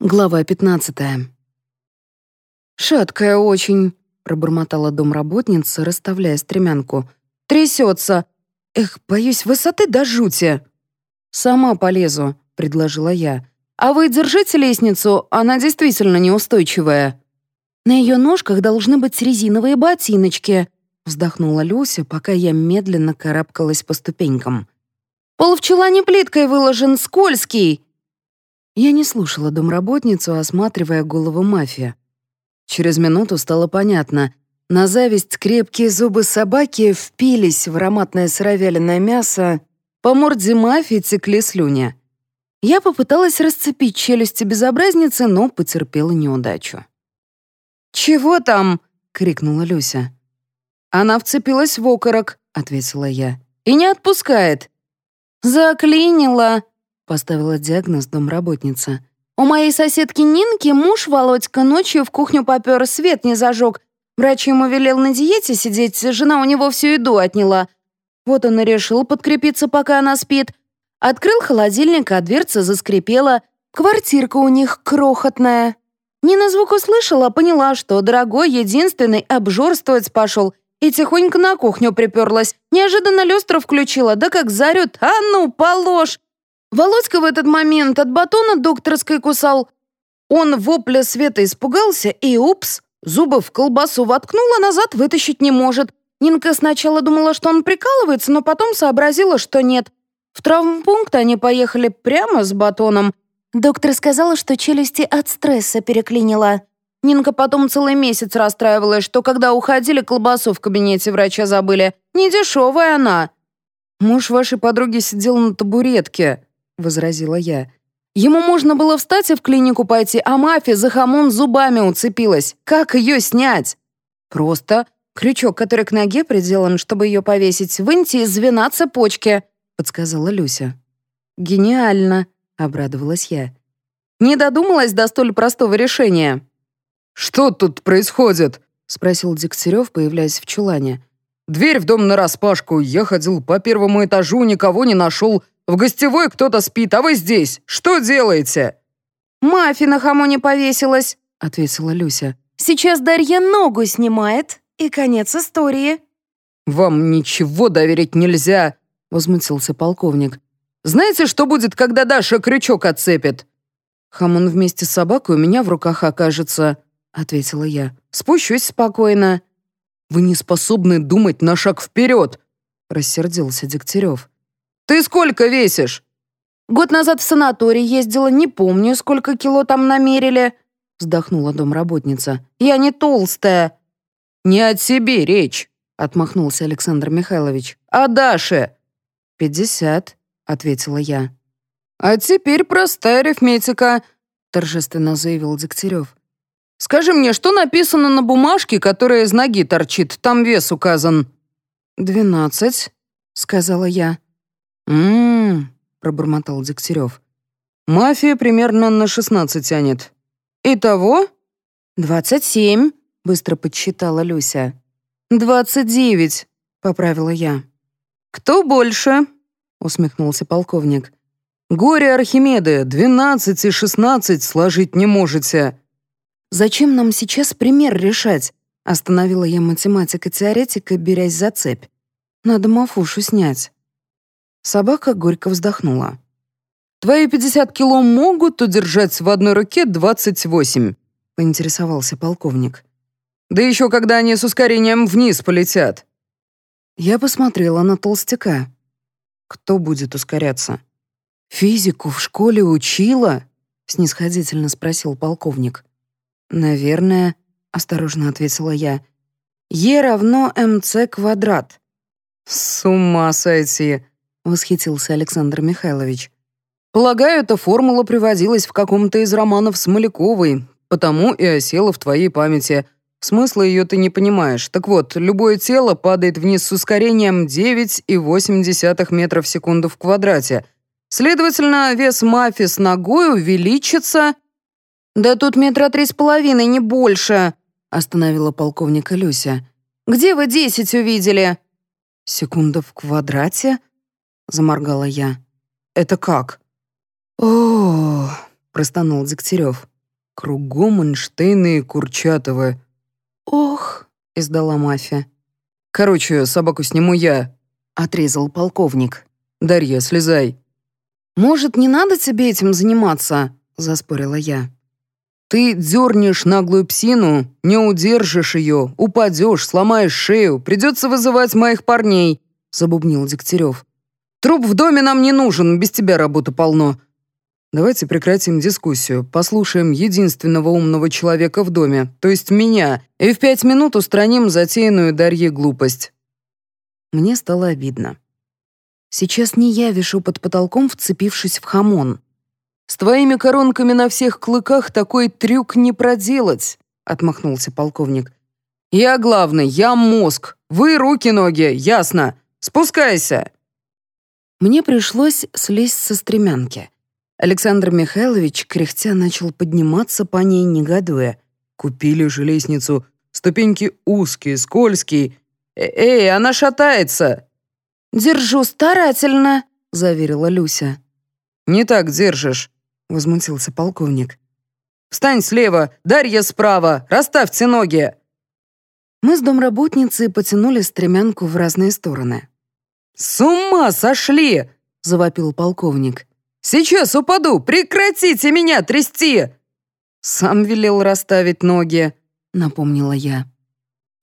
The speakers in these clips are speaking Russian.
Глава пятнадцатая. «Шаткая очень», — пробормотала домработница, расставляя стремянку. «Трясется. Эх, боюсь высоты до жути». «Сама полезу», — предложила я. «А вы держите лестницу, она действительно неустойчивая». «На ее ножках должны быть резиновые ботиночки», — вздохнула Люся, пока я медленно карабкалась по ступенькам. «Пол в чулане плиткой выложен, скользкий», я не слушала домработницу, осматривая голову мафия. Через минуту стало понятно. На зависть крепкие зубы собаки впились в ароматное сыровяленое мясо. По морде мафии текли слюни. Я попыталась расцепить челюсти безобразницы, но потерпела неудачу. «Чего там?» — крикнула Люся. «Она вцепилась в окорок», — ответила я. «И не отпускает». «Заклинила», поставила диагноз домработница. «У моей соседки Нинки муж Володька ночью в кухню попер, свет не зажег. Врач ему велел на диете сидеть, жена у него всю еду отняла. Вот он и решил подкрепиться, пока она спит. Открыл холодильник, а дверца заскрипела. Квартирка у них крохотная. Нина звук услышала, поняла, что дорогой, единственный, обжорствовать пошел, и тихонько на кухню приперлась. Неожиданно люстру включила, да как зарет. «А ну, положь!» Володька в этот момент от батона докторской кусал. Он вопля света испугался и, упс, зубы в колбасу воткнула, назад вытащить не может. Нинка сначала думала, что он прикалывается, но потом сообразила, что нет. В травмпункт они поехали прямо с батоном. Доктор сказала, что челюсти от стресса переклинила. Нинка потом целый месяц расстраивалась, что когда уходили, колбасу в кабинете врача забыли. Недешевая она. Муж вашей подруги сидел на табуретке, — возразила я. «Ему можно было встать и в клинику пойти, а мафия за хамон зубами уцепилась. Как ее снять?» «Просто крючок, который к ноге приделан, чтобы ее повесить, выньте из звена цепочки», — подсказала Люся. «Гениально», — обрадовалась я. «Не додумалась до столь простого решения». «Что тут происходит?» — спросил Дегтярев, появляясь в чулане. «Дверь в дом нараспашку. Я ходил по первому этажу, никого не нашел. В гостевой кто-то спит, а вы здесь. Что делаете?» «Мафи на хамоне повесилась», — ответила Люся. «Сейчас Дарья ногу снимает, и конец истории». «Вам ничего доверить нельзя», — возмутился полковник. «Знаете, что будет, когда Даша крючок отцепит?» «Хамон вместе с собакой у меня в руках окажется», — ответила я. «Спущусь спокойно». «Вы не способны думать на шаг вперед», — рассердился Дегтярев. Ты сколько весишь?» «Год назад в санаторий ездила, не помню, сколько кило там намерили», вздохнула домработница. «Я не толстая». «Не от себе речь», отмахнулся Александр Михайлович. «А Даше?» «Пятьдесят», ответила я. «А теперь простая арифметика», торжественно заявил Дегтярев. «Скажи мне, что написано на бумажке, которая из ноги торчит? Там вес указан». «Двенадцать», — сказала я. «М-м-м», пробормотал Дегтярев. «Мафия примерно на шестнадцать тянет. Итого?» «Двадцать семь», — быстро подсчитала Люся. «Двадцать девять», — поправила я. «Кто больше?» — усмехнулся полковник. «Горе Архимеды, двенадцать и шестнадцать сложить не можете». «Зачем нам сейчас пример решать?» — остановила я математика-теоретика, берясь за цепь. «Надо мафушу снять». Собака горько вздохнула. «Твои пятьдесят кило могут удержать в одной руке двадцать восемь», — поинтересовался полковник. «Да еще когда они с ускорением вниз полетят». Я посмотрела на толстяка. «Кто будет ускоряться?» «Физику в школе учила?» — снисходительно спросил полковник. «Наверное», — осторожно ответила я. «Е равно МЦ квадрат». «С ума сойти!» Восхитился Александр Михайлович. «Полагаю, эта формула приводилась в каком-то из романов Смоляковой, потому и осела в твоей памяти. Смысла ее ты не понимаешь. Так вот, любое тело падает вниз с ускорением 9,8 метров в секунду в квадрате. Следовательно, вес мафи с ногой увеличится...» «Да тут метра три с половиной, не больше», — остановила полковника Люся. «Где вы десять увидели?» «Секунда в квадрате?» — заморгала я. «Это как?» О, — простонал Дегтярев. «Кругом Эйнштейны и Курчатовы». «Ох», — издала мафия. «Короче, собаку сниму я», — отрезал полковник. «Дарья, слезай». «Может, не надо тебе этим заниматься?» — заспорила я. «Ты дернешь наглую псину, не удержишь ее, упадешь, сломаешь шею, придется вызывать моих парней», — забубнил Дегтярев. «Труп в доме нам не нужен, без тебя работы полно. Давайте прекратим дискуссию, послушаем единственного умного человека в доме, то есть меня, и в пять минут устраним затеянную Дарье глупость». Мне стало обидно. Сейчас не я вишу под потолком, вцепившись в хамон. «С твоими коронками на всех клыках такой трюк не проделать», — отмахнулся полковник. «Я главный, я мозг. Вы руки-ноги, ясно. Спускайся». Мне пришлось слезть со стремянки. Александр Михайлович, кряхтя, начал подниматься по ней, негодуя. «Купили же лестницу. Ступеньки узкие, скользкие. Э Эй, она шатается!» «Держу старательно», — заверила Люся. «Не так держишь», — возмутился полковник. «Встань слева, Дарья справа, расставьте ноги!» Мы с домработницей потянули стремянку в разные стороны. «С ума сошли!» — завопил полковник. Сейчас упаду! Прекратите меня трясти!» «Сам велел расставить ноги», — напомнила я.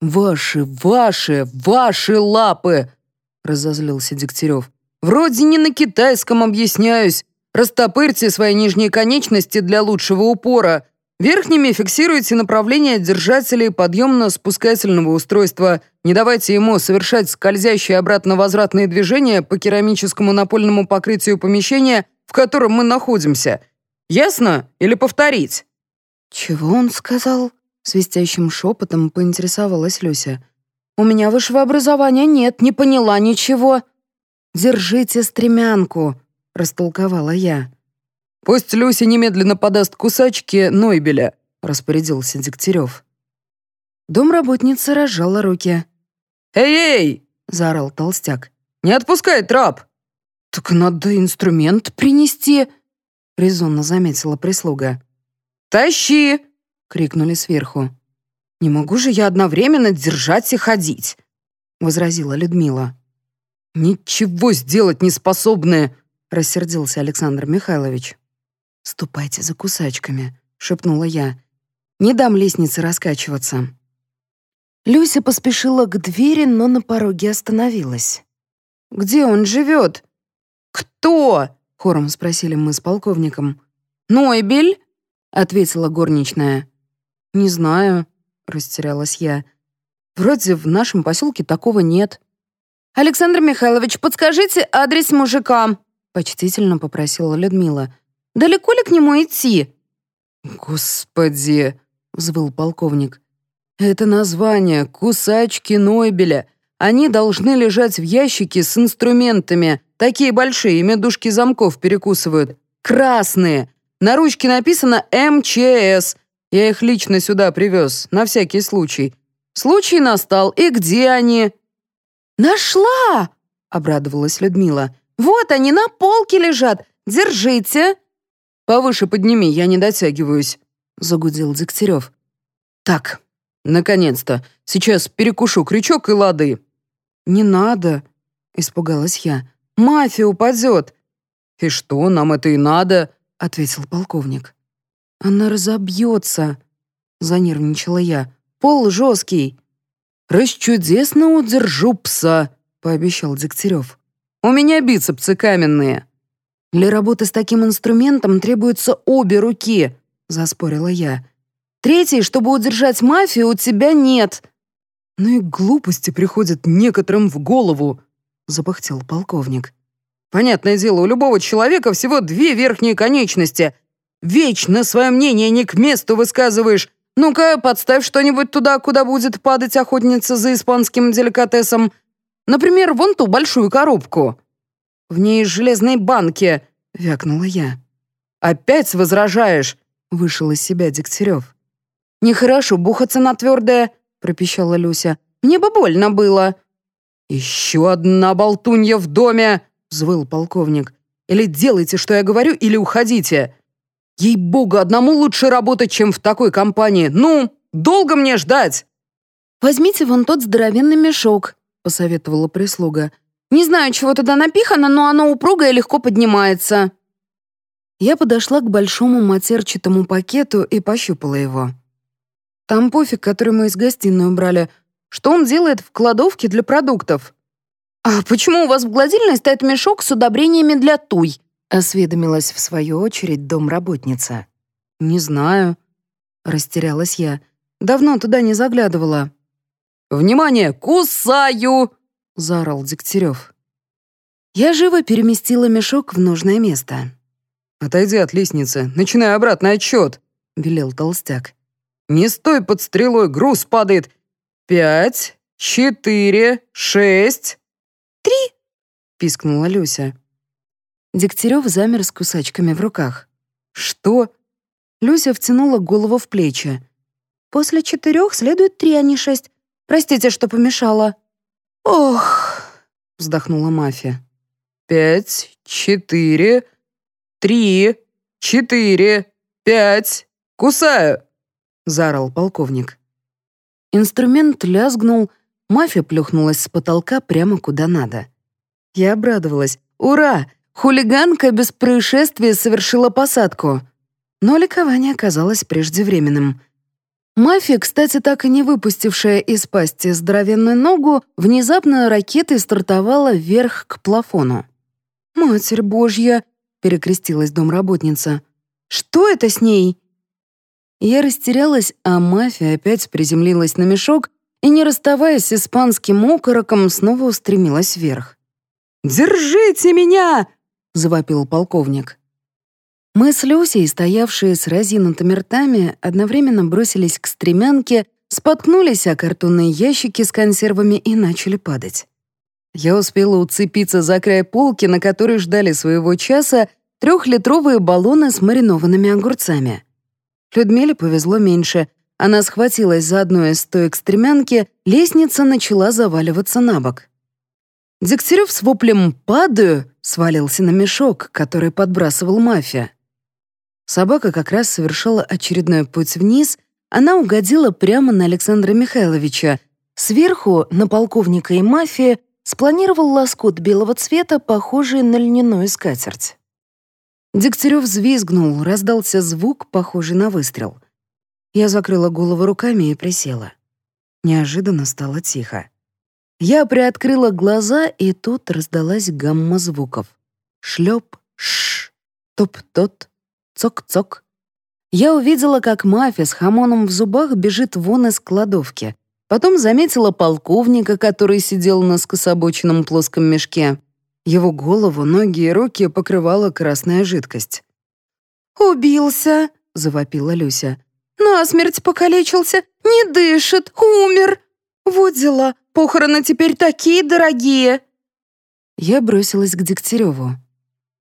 «Ваши, ваши, ваши лапы!» — разозлился Дегтярев. «Вроде не на китайском объясняюсь. Растопырьте свои нижние конечности для лучшего упора. Верхними фиксируйте направление держателей подъемно-спускательного устройства. Не давайте ему совершать скользящие обратно-возвратные движения по керамическому напольному покрытию помещения в котором мы находимся. Ясно? Или повторить?» «Чего он сказал?» — свистящим шепотом поинтересовалась Люся. «У меня высшего образования нет, не поняла ничего». «Держите стремянку», — растолковала я. «Пусть Люся немедленно подаст кусачки Нойбеля», — распорядился Дегтярев. Домработница разжала руки. «Эй-эй!» — заорал толстяк. «Не отпускай трап!» «Так надо инструмент принести», — резонно заметила прислуга. «Тащи!» — крикнули сверху. «Не могу же я одновременно держать и ходить», — возразила Людмила. «Ничего сделать не способны», — рассердился Александр Михайлович. «Ступайте за кусачками», — шепнула я. «Не дам лестнице раскачиваться». Люся поспешила к двери, но на пороге остановилась. «Где он живет?» «Кто?» — хором спросили мы с полковником. «Нойбель?» — ответила горничная. «Не знаю», — растерялась я. «Вроде в нашем поселке такого нет». «Александр Михайлович, подскажите адрес мужика», — почтительно попросила Людмила. «Далеко ли к нему идти?» «Господи!» — взвыл полковник. «Это название «Кусачки Нойбеля». Они должны лежать в ящике с инструментами, Такие большие, медушки замков перекусывают. Красные. На ручке написано «МЧС». Я их лично сюда привез, на всякий случай. Случай настал, и где они?» «Нашла!» — обрадовалась Людмила. «Вот они на полке лежат. Держите!» «Повыше подними, я не дотягиваюсь», — загудел Дегтярев. «Так, наконец-то. Сейчас перекушу крючок и лады». «Не надо», — испугалась я. Мафия упадет!» «И что, нам это и надо?» — ответил полковник. «Она разобьется!» — занервничала я. «Пол жесткий!» «Расчудесно удержу пса!» — пообещал Дегтярев. «У меня бицепсы каменные!» «Для работы с таким инструментом требуются обе руки!» — заспорила я. «Третьей, чтобы удержать мафию, у тебя нет!» «Ну и глупости приходят некоторым в голову!» — запыхтел полковник. «Понятное дело, у любого человека всего две верхние конечности. Вечно свое мнение не к месту высказываешь. Ну-ка, подставь что-нибудь туда, куда будет падать охотница за испанским деликатесом. Например, вон ту большую коробку. В ней железные банки», — вякнула я. «Опять возражаешь?» — вышел из себя Дегтярев. «Нехорошо бухаться на твердое», — пропищала Люся. «Мне бы больно было». «Еще одна болтунья в доме!» — взвыл полковник. «Или делайте, что я говорю, или уходите!» Ей-богу, одному лучше работать, чем в такой компании. Ну, долго мне ждать?» «Возьмите вон тот здоровенный мешок», — посоветовала прислуга. «Не знаю, чего туда напихано, но оно упругое и легко поднимается». Я подошла к большому матерчатому пакету и пощупала его. Там пофиг, который мы из гостиной убрали. Что он делает в кладовке для продуктов? «А почему у вас в гладильной стоит мешок с удобрениями для туй?» — осведомилась в свою очередь домработница. «Не знаю», — растерялась я. «Давно туда не заглядывала». «Внимание! Кусаю!» — заорал Дегтярев. Я живо переместила мешок в нужное место. «Отойди от лестницы, начинай обратный отчет», — велел толстяк. «Не стой под стрелой, груз падает. Пять, четыре, шесть...» «Три!» — пискнула Люся. Дегтярев замер с кусачками в руках. «Что?» Люся втянула голову в плечи. «После четырех следует три, а не шесть. Простите, что помешала». «Ох!» — вздохнула мафия. «Пять, четыре, три, четыре, пять. Кусаю!» — заорал полковник. Инструмент лязгнул, мафия плюхнулась с потолка прямо куда надо. Я обрадовалась. «Ура! Хулиганка без происшествия совершила посадку!» Но ликование оказалось преждевременным. Мафия, кстати, так и не выпустившая из пасти здоровенную ногу, внезапно ракетой стартовала вверх к плафону. «Матерь Божья!» — перекрестилась домработница. «Что это с ней?» Я растерялась, а мафия опять приземлилась на мешок и, не расставаясь с испанским окороком, снова устремилась вверх. «Держите меня!» — завопил полковник. Мы с Люсей, стоявшие с разинутыми ртами, одновременно бросились к стремянке, споткнулись о картонные ящики с консервами и начали падать. Я успела уцепиться за край полки, на которой ждали своего часа трехлитровые баллоны с маринованными огурцами. Людмиле повезло меньше. Она схватилась за одну из стоек стремянки, лестница начала заваливаться на бок. Дегтярев с воплем «падаю» свалился на мешок, который подбрасывал мафия. Собака как раз совершала очередной путь вниз, она угодила прямо на Александра Михайловича. Сверху, на полковника и мафия, спланировал лоскут белого цвета, похожий на льняную скатерть. Дегтярев взвизгнул, раздался звук, похожий на выстрел. Я закрыла голову руками и присела. Неожиданно стало тихо. Я приоткрыла глаза, и тут раздалась гамма звуков. Шлеп, ш, топ-тот, цок-цок. Я увидела, как мафия с хамоном в зубах бежит вон из кладовки. Потом заметила полковника, который сидел на скособоченном плоском мешке. Его голову, ноги и руки покрывала красная жидкость. «Убился!» — завопила Люся. «Насмерть покалечился! Не дышит! Умер! Вот дела! Похороны теперь такие дорогие!» Я бросилась к Дегтяреву.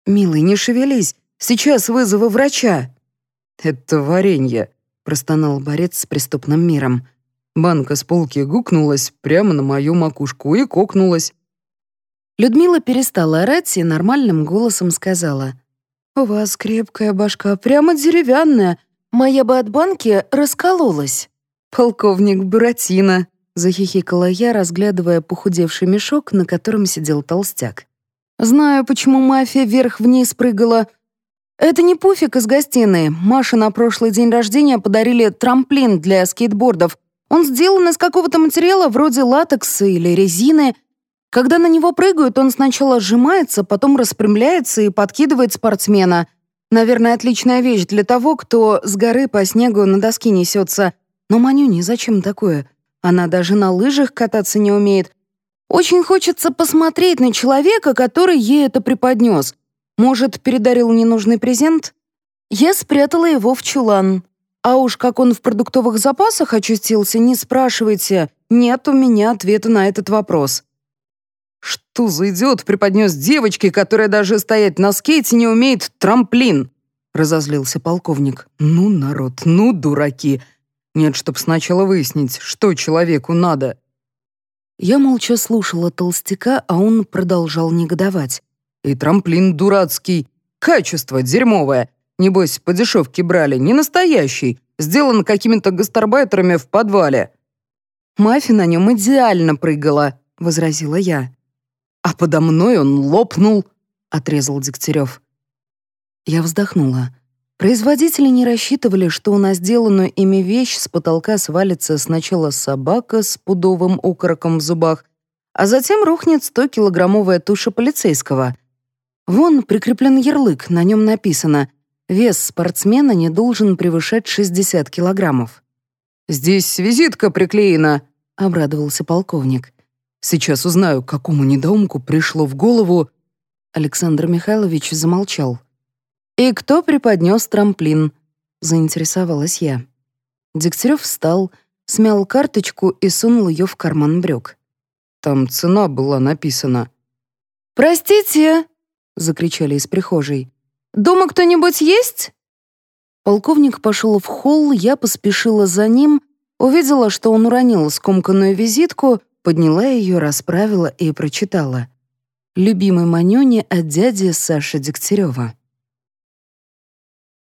«Милый, не шевелись! Сейчас вызову врача!» «Это варенье!» — простонал борец с преступным миром. Банка с полки гукнулась прямо на мою макушку и кокнулась. Людмила перестала орать и нормальным голосом сказала. «У вас крепкая башка, прямо деревянная. Моя бы от банки раскололась». «Полковник Буратино», — захихикала я, разглядывая похудевший мешок, на котором сидел толстяк. «Знаю, почему мафия вверх-вниз прыгала. Это не пуфик из гостиной. Маше на прошлый день рождения подарили трамплин для скейтбордов. Он сделан из какого-то материала вроде латекса или резины, когда на него прыгают, он сначала сжимается, потом распрямляется и подкидывает спортсмена. Наверное, отличная вещь для того, кто с горы по снегу на доске несется. Но Манюне зачем такое? Она даже на лыжах кататься не умеет. Очень хочется посмотреть на человека, который ей это преподнес. Может, передарил ненужный презент? Я спрятала его в чулан. А уж как он в продуктовых запасах очутился, не спрашивайте. Нет у меня ответа на этот вопрос. «Что за идиот преподнес девочке, которая даже стоять на скейте не умеет, трамплин?» Разозлился полковник. «Ну, народ, ну, дураки. Нет, чтоб сначала выяснить, что человеку надо». Я молча слушала толстяка, а он продолжал негодовать. «И трамплин дурацкий, качество дерьмовое. Небось, по дешевке брали, не настоящий, сделан какими-то гастарбайтерами в подвале». «Мафи на нем идеально прыгала», — возразила я. «А подо мной он лопнул», — отрезал Дегтярев. Я вздохнула. Производители не рассчитывали, что на сделанную ими вещь с потолка свалится сначала собака с пудовым окороком в зубах, а затем рухнет 100-килограммовая туша полицейского. Вон прикреплен ярлык, на нем написано «Вес спортсмена не должен превышать 60 килограммов». «Здесь визитка приклеена», — обрадовался полковник. «Сейчас узнаю, какому недоумку пришло в голову...» Александр Михайлович замолчал. «И кто преподнес трамплин?» — заинтересовалась я. Дегтярев встал, смял карточку и сунул ее в карман брюк. Там цена была написана. «Простите!» — закричали из прихожей. «Дома кто-нибудь есть?» Полковник пошел в холл, я поспешила за ним, увидела, что он уронил скомканную визитку, подняла ее, расправила и прочитала. «Любимой Манюне от дяди Саши Дегтярева».